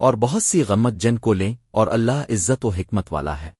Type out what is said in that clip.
اور بہت سی غمت جن کو لیں اور اللہ عزت و حکمت والا ہے۔